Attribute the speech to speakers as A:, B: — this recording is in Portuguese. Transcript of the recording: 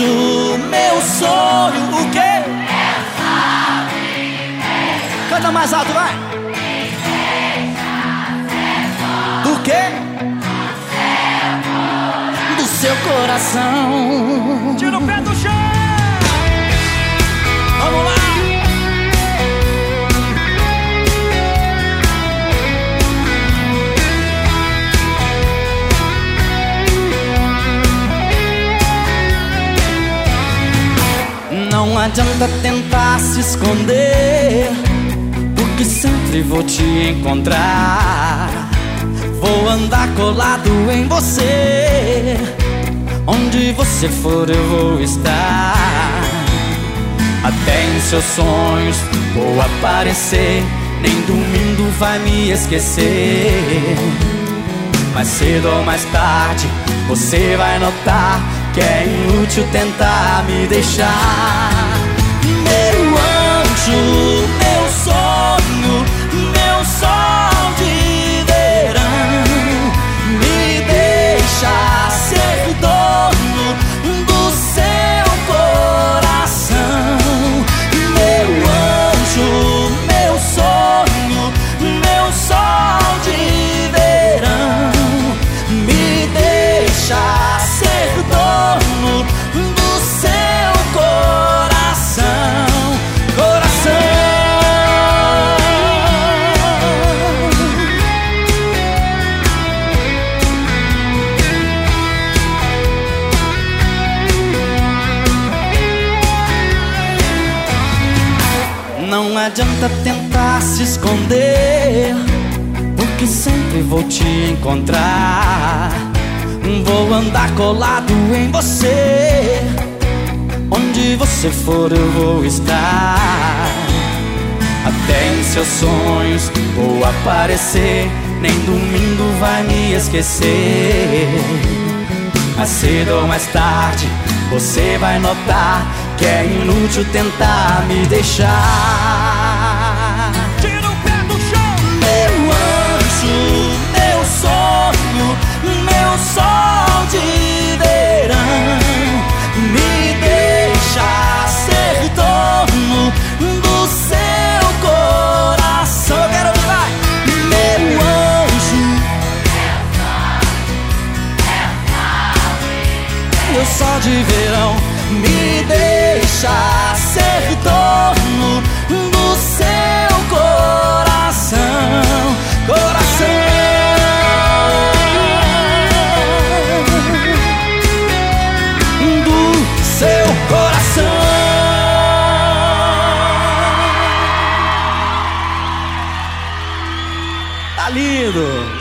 A: anjo, meu sonho, o quê? Canta mais alto, vai! Do quê? Do seu coração.
B: Tira o pé do chão!
A: Não adianta tentar se esconder, porque sempre vou te encontrar. Vou andar colado em você, onde você for eu vou estar. Até em seus sonhos vou aparecer, nem dormindo vai me esquecer. Mais cedo ou mais tarde você vai notar que é inútil tentar me deixar. Adianta tentar se esconder, porque sempre vou te encontrar. Vou andar colado em você, onde você for eu vou estar. Até em seus sonhos vou aparecer, nem dormindo vai me esquecer. Mais cedo ou mais tarde você vai notar que é inútil tentar me deixar. Sol de verão, me deixa ser dono do seu coração, coração, do seu coração. Tá lindo.